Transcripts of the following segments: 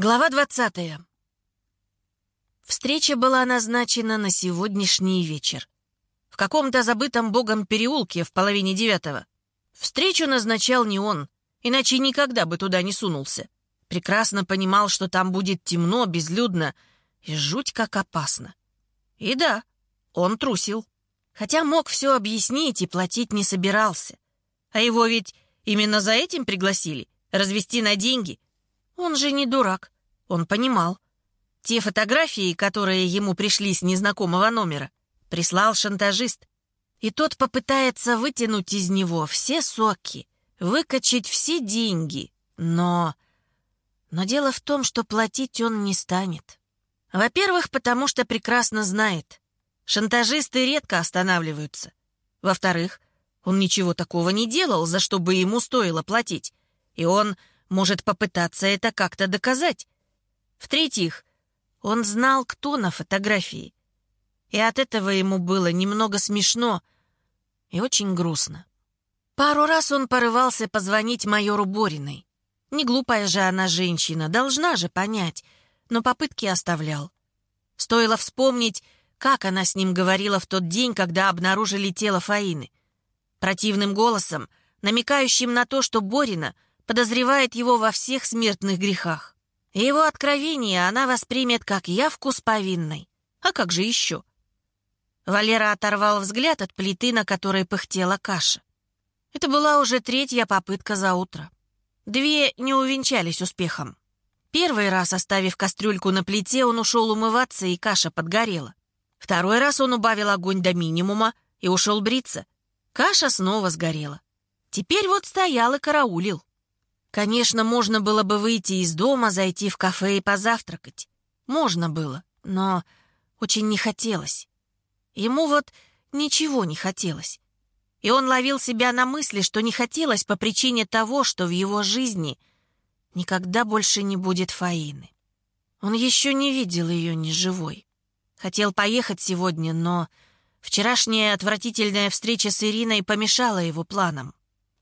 Глава 20. Встреча была назначена на сегодняшний вечер. В каком-то забытом богом переулке в половине девятого. Встречу назначал не он, иначе никогда бы туда не сунулся. Прекрасно понимал, что там будет темно, безлюдно и жуть как опасно. И да, он трусил. Хотя мог все объяснить и платить не собирался. А его ведь именно за этим пригласили — развести на деньги — он же не дурак. Он понимал. Те фотографии, которые ему пришли с незнакомого номера, прислал шантажист. И тот попытается вытянуть из него все соки, выкачать все деньги. Но... Но дело в том, что платить он не станет. Во-первых, потому что прекрасно знает. Шантажисты редко останавливаются. Во-вторых, он ничего такого не делал, за что бы ему стоило платить. И он может попытаться это как-то доказать. В-третьих, он знал, кто на фотографии. И от этого ему было немного смешно и очень грустно. Пару раз он порывался позвонить майору Бориной. Не глупая же она женщина, должна же понять, но попытки оставлял. Стоило вспомнить, как она с ним говорила в тот день, когда обнаружили тело Фаины. Противным голосом, намекающим на то, что Борина — подозревает его во всех смертных грехах. Его откровение она воспримет как явку с повинной. А как же еще? Валера оторвал взгляд от плиты, на которой пыхтела каша. Это была уже третья попытка за утро. Две не увенчались успехом. Первый раз, оставив кастрюльку на плите, он ушел умываться, и каша подгорела. Второй раз он убавил огонь до минимума и ушел бриться. Каша снова сгорела. Теперь вот стоял и караулил. Конечно, можно было бы выйти из дома, зайти в кафе и позавтракать. Можно было, но очень не хотелось. Ему вот ничего не хотелось. И он ловил себя на мысли, что не хотелось по причине того, что в его жизни никогда больше не будет Фаины. Он еще не видел ее ни живой. Хотел поехать сегодня, но вчерашняя отвратительная встреча с Ириной помешала его планам.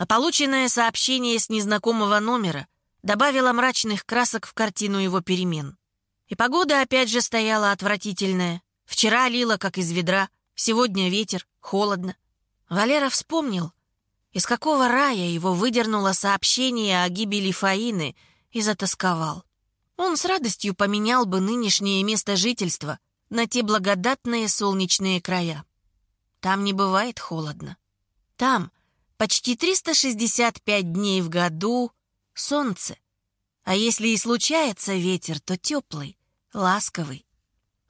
А полученное сообщение с незнакомого номера добавило мрачных красок в картину его перемен. И погода опять же стояла отвратительная. Вчера лила, как из ведра, сегодня ветер, холодно. Валера вспомнил, из какого рая его выдернуло сообщение о гибели Фаины и затасковал. Он с радостью поменял бы нынешнее место жительства на те благодатные солнечные края. Там не бывает холодно. Там Почти 365 дней в году — солнце. А если и случается ветер, то теплый, ласковый.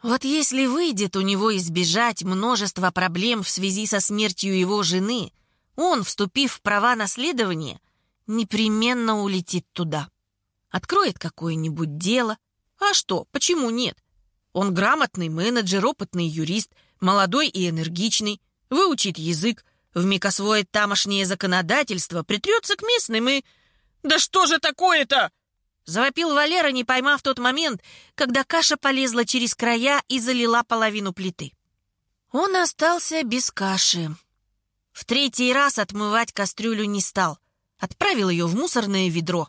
Вот если выйдет у него избежать множества проблем в связи со смертью его жены, он, вступив в права наследования, непременно улетит туда. Откроет какое-нибудь дело. А что, почему нет? Он грамотный менеджер, опытный юрист, молодой и энергичный, выучит язык, вмиг освоит тамошнее законодательство, притрется к местным и... «Да что же такое-то?» Завопил Валера, не поймав тот момент, когда каша полезла через края и залила половину плиты. Он остался без каши. В третий раз отмывать кастрюлю не стал. Отправил ее в мусорное ведро.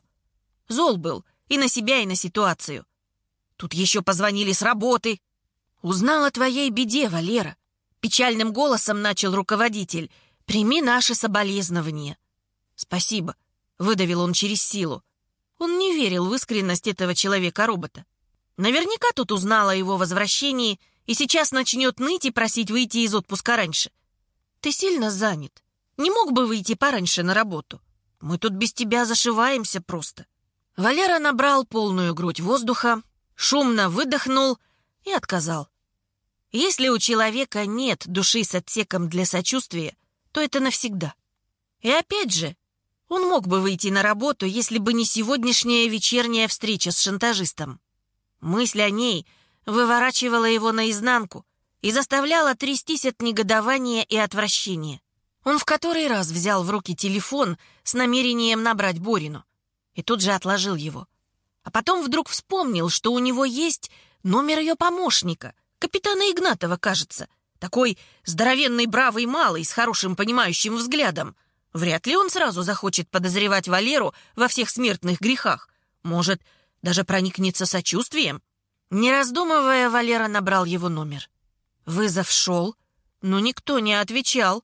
Зол был и на себя, и на ситуацию. Тут еще позвонили с работы. «Узнал о твоей беде, Валера», — печальным голосом начал руководитель — Прими наши соболезнования». «Спасибо», — выдавил он через силу. Он не верил в искренность этого человека-робота. Наверняка тут узнала о его возвращении и сейчас начнет ныть и просить выйти из отпуска раньше. «Ты сильно занят. Не мог бы выйти пораньше на работу? Мы тут без тебя зашиваемся просто». Валера набрал полную грудь воздуха, шумно выдохнул и отказал. Если у человека нет души с отсеком для сочувствия, то это навсегда. И опять же, он мог бы выйти на работу, если бы не сегодняшняя вечерняя встреча с шантажистом. Мысль о ней выворачивала его наизнанку и заставляла трястись от негодования и отвращения. Он в который раз взял в руки телефон с намерением набрать Борину и тут же отложил его. А потом вдруг вспомнил, что у него есть номер ее помощника, капитана Игнатова, кажется — такой здоровенный, бравый малый, с хорошим понимающим взглядом. Вряд ли он сразу захочет подозревать Валеру во всех смертных грехах. Может, Даже проникнется сочувствием. Не раздумывая, Валера набрал его номер. Вызов шел, но никто не отвечал.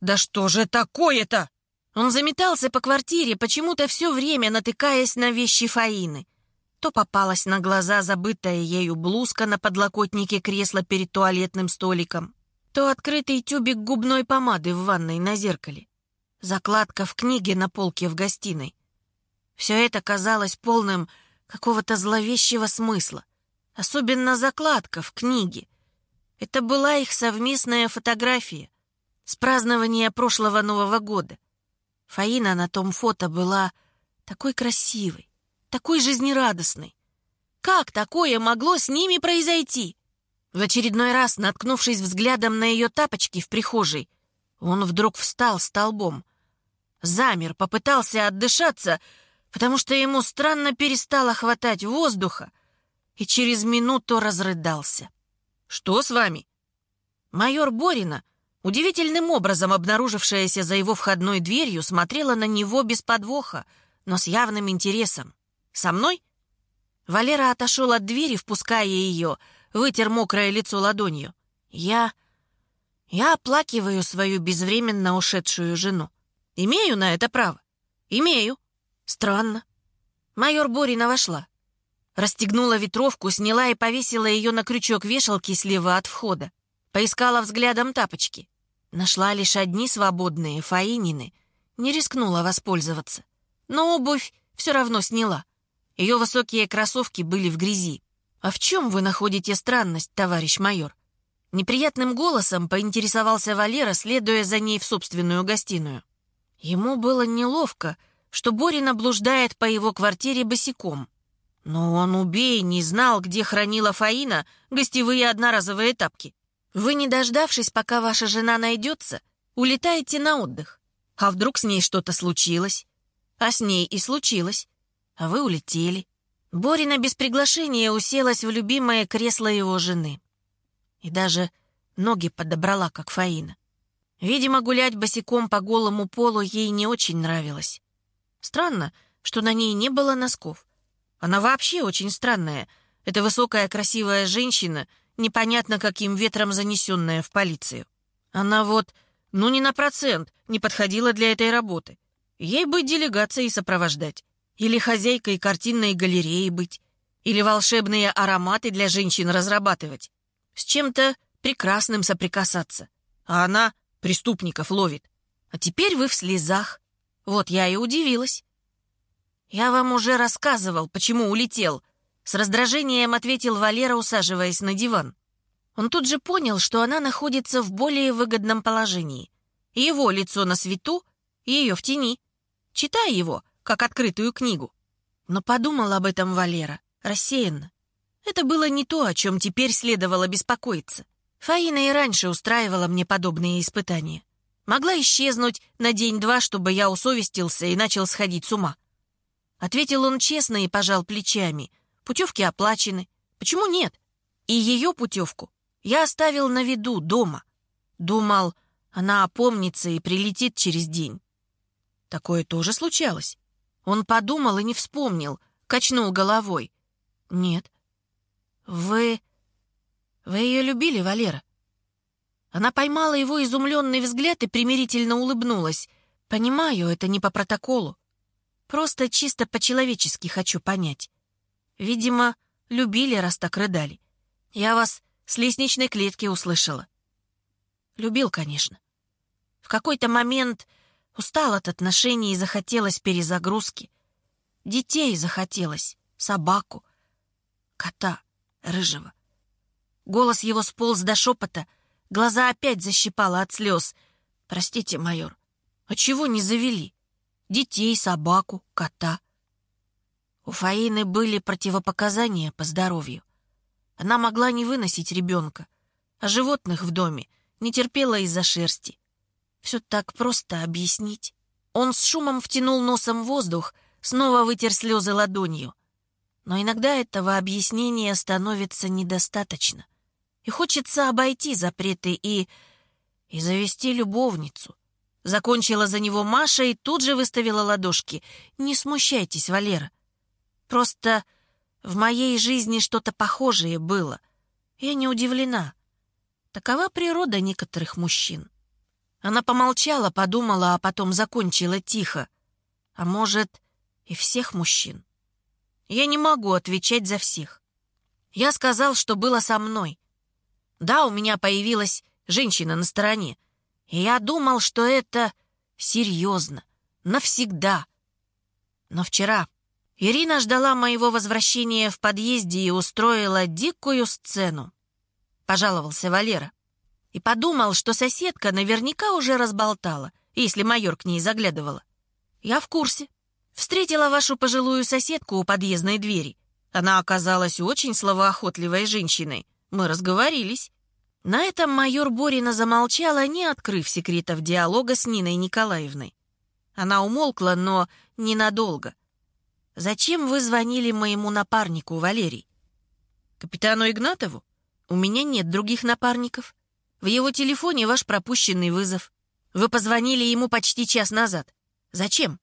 «Да что же такое-то?» Он заметался по квартире, почему-то все время натыкаясь на вещи Фаины. То попалась на глаза забытая ею блузка на подлокотнике кресла перед туалетным столиком, то открытый тюбик губной помады в ванной на зеркале, закладка в книге на полке в гостиной. Все это казалось полным какого-то зловещего смысла. Особенно закладка в книге. Это была их совместная фотография с празднования прошлого Нового года. Фаина на том фото была такой красивой, такой жизнерадостной. Как такое могло с ними произойти? В очередной раз, наткнувшись взглядом на ее тапочки в прихожей, он вдруг встал столбом. Замер, попытался отдышаться, потому что ему странно перестало хватать воздуха, и через минуту разрыдался. «Что с вами?» Майор Борина удивительным образом обнаружившаяся за его входной дверью, смотрела на него без подвоха, но с явным интересом. «Со мной?» Валера отошел от двери, впуская ее, вытер мокрое лицо ладонью. «Я... я оплакиваю свою безвременно ушедшую жену. Имею на это право? Имею. Странно». Майор Борина вошла. Расстегнула ветровку, сняла и повесила ее на крючок вешалки слева от входа. Поискала взглядом тапочки. Нашла лишь одни свободные, Фаинины. Не рискнула воспользоваться. Но обувь все равно сняла. Ее высокие кроссовки были в грязи. «А в чем вы находите странность, товарищ майор?» Неприятным голосом поинтересовался Валера, следуя за ней в собственную гостиную. Ему было неловко, что Борина блуждает по его квартире босиком. Но он, убей, не знал, где хранила Фаина гостевые одноразовые тапки. Вы, не дождавшись, пока ваша жена найдется, улетаете на отдых. А вдруг с ней что-то случилось? А с ней и случилось. А вы улетели. Борина без приглашения уселась в любимое кресло его жены. И даже ноги подобрала, как Фаина. Видимо, гулять босиком по голому полу ей не очень нравилось. Странно, что на ней не было носков. Она вообще очень странная. Эта высокая красивая женщина — непонятно каким ветром занесенная в полицию. Она вот, ну не на процент, не подходила для этой работы. Ей бы делегацией сопровождать. Или хозяйкой картинной галереи быть. Или волшебные ароматы для женщин разрабатывать. С чем-то прекрасным соприкасаться. А она преступников ловит. А теперь вы в слезах. Вот я и удивилась. Я вам уже рассказывал, почему улетел, с раздражением ответил Валера, усаживаясь на диван. Он тут же понял, что она находится в более выгодном положении. Его лицо на свету, ее в тени. Читай его, как открытую книгу. Но подумал об этом Валера, рассеянно. Это было не то, о чем теперь следовало беспокоиться. Фаина и раньше устраивала мне подобные испытания. Могла исчезнуть на день-два, чтобы я усовестился и начал сходить с ума. Ответил он честно и пожал плечами, Путевки оплачены. Почему нет? И ее путевку я оставил на виду дома. Думал, она опомнится и прилетит через день. Такое тоже случалось. Он подумал и не вспомнил, качнул головой. Нет. Вы... Вы ее любили, Валера? Она поймала его изумленный взгляд и примирительно улыбнулась. «Понимаю, это не по протоколу. Просто чисто по-человечески хочу понять. Видимо, любили, раз так рыдали. Я вас с лестничной клетки услышала. Любил, конечно. В какой-то момент устал от отношений и захотелось перезагрузки. Детей захотелось, собаку, кота рыжего. Голос его сполз до шепота, глаза опять защипало от слез. «Простите, майор, а чего не завели? Детей, собаку, кота?» У Фаины были противопоказания по здоровью. Она могла не выносить ребенка, а животных в доме не терпела из-за шерсти. Все так просто объяснить. Он с шумом втянул носом воздух, снова вытер слезы ладонью. Но иногда этого объяснения становится недостаточно. И хочется обойти запреты и... и завести любовницу. Закончила за него Маша и тут же выставила ладошки. «Не смущайтесь, Валера. Просто в моей жизни что-то похожее было. Я не удивлена. Такова природа некоторых мужчин. Она помолчала, подумала, а потом закончила тихо. А может, и всех мужчин. Я не могу отвечать за всех. Я сказал, что было со мной. Да, у меня появилась женщина на стороне. И я думал, что это серьезно, навсегда. Но вчера Ирина ждала моего возвращения в подъезде и устроила дикую сцену. Пожаловался Валера. И подумал, что соседка наверняка уже разболтала, если майор к ней заглядывала. Я в курсе. Встретила вашу пожилую соседку у подъездной двери. Она оказалась очень словоохотливой женщиной. Мы разговорились. На этом майор Борина замолчала, не открыв секретов диалога с Ниной Николаевной. Она умолкла, но ненадолго. «Зачем вы звонили моему напарнику, Валерий?» «Капитану Игнатову? У меня нет других напарников. В его телефоне ваш пропущенный вызов. Вы позвонили ему почти час назад. Зачем?»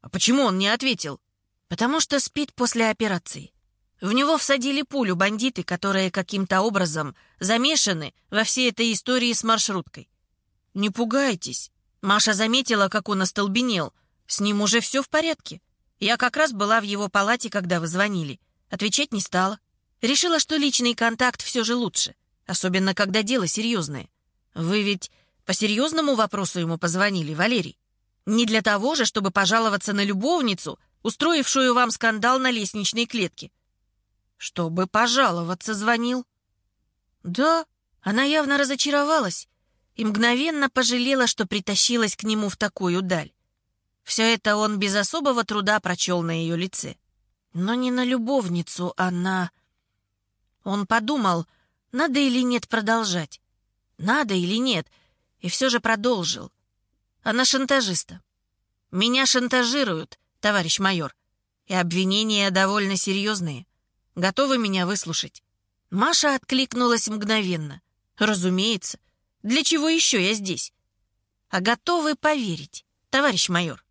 «А почему он не ответил?» «Потому что спит после операции. В него всадили пулю бандиты, которые каким-то образом замешаны во всей этой истории с маршруткой. Не пугайтесь. Маша заметила, как он остолбенел. С ним уже все в порядке. Я как раз была в его палате, когда вы звонили. Отвечать не стала. Решила, что личный контакт все же лучше. Особенно, когда дело серьезное. Вы ведь по серьезному вопросу ему позвонили, Валерий? Не для того же, чтобы пожаловаться на любовницу, устроившую вам скандал на лестничной клетке. Чтобы пожаловаться звонил. Да, она явно разочаровалась и мгновенно пожалела, что притащилась к нему в такую даль. Все это он без особого труда прочел на ее лице. Но не на любовницу, а на... Он подумал, надо или нет продолжать. Надо или нет, и все же продолжил. Она шантажиста. Меня шантажируют, товарищ майор, и обвинения довольно серьезные. Готовы меня выслушать?» Маша откликнулась мгновенно. «Разумеется. Для чего еще я здесь?» «А готовы поверить, товарищ майор?»